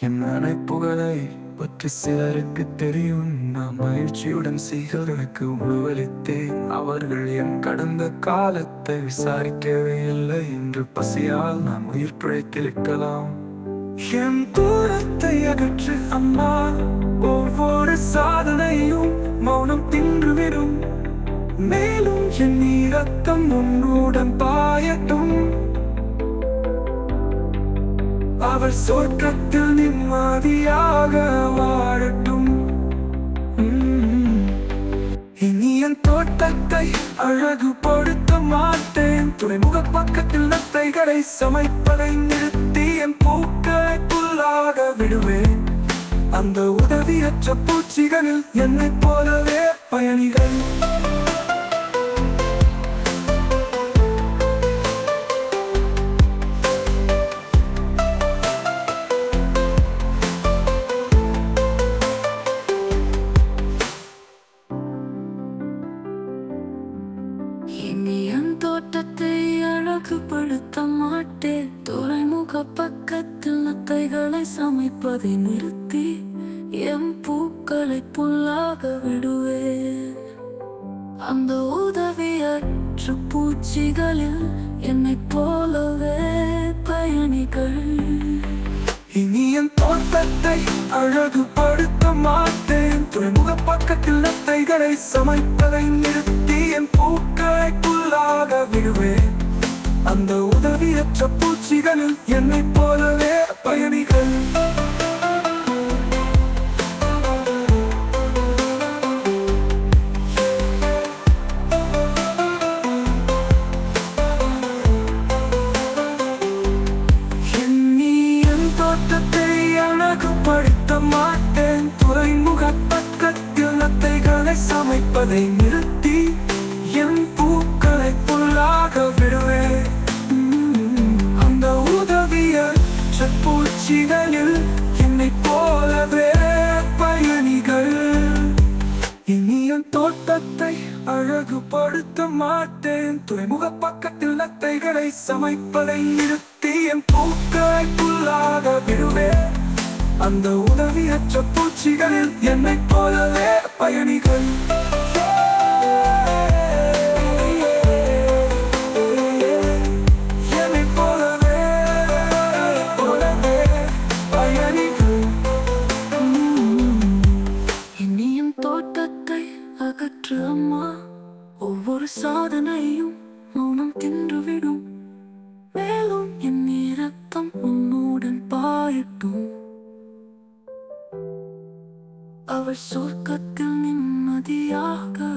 என் புகழை பற்றி சிலருக்கு தெரியும். நான் மகிழ்ச்சியுடன் செய்களுக்கு உணவளித்தேன். அவர்கள் என் கடந்த காலத்தை விசாரிக்கவே இல்லை என்று பசியால் நான் உயிர் பிழைத்திருக்கலாம். என் தூரத்தை அகற்று அம்மா ஒவ்வொரு சாதனையும் மௌனம் தின்றுவிடும். மேலும் என் ரத்தம் உன்னுடன் பாயட்டும். அவர் சொர்க்கத்தில் நிம்மதியாக வாழட்டும். இனி என் தோட்டத்தை அழகுபடுத்த மாட்டேன். துறைமுக பக்கத்தில் நத்தைகளை சமைப்பதை நிறுத்தி என் பூக்களை புல்லாக விடுவேன். அந்த உதவியற்ற பூச்சிகளில் என்னைப் போலவே பயணிகள். கட்டுப்படுத்த மாட்டேன் துறைமுக பக்கத்தில் நத்தைகளை சமைப்பதை நிறுத்தி என் பூக்களை புல்லாக விடுவேன். அந்த உதவியற்ற பூச்சிகளில் என்னை போலவே பயணிகள். இனி என் தோட்டத்தை அழகுபடுத்த மாட்டேன். துறைமுக பக்கத்தில் நத்தைகளை சமைப்பதை நிறுத்தி என் பூக்களை புல்லாக விடுவேன். அந்த உதவியற்ற பூச்சிகளில் என்னைப் போலவே பயணிகள். எண்ணி என் தோட்டத்தை மாட்டேன். துறைமுக பக்கத்தில் நத்தைகளை சமைப்பதை நிறுத்தி என் பூக்களை புல்லாக விடுவேன். அழகுபடுத்த மாட்டேன். துறைமுக பக்கத்தில் நத்தைகளை சமைப்பதை நிறுத்தி என் பூக்களை புல்லாக விடுவேன் அந்த உதவியற்ற பூச்சிகளில் என்னை போலவே பயணிகள். சாதனையும் மௌனம் தின்றுவிடும். மேலும் என் இரத்தம் உன்னுடன் பாயட்டும். அவர் சொர்க்கத்தில் நிம்மதியாக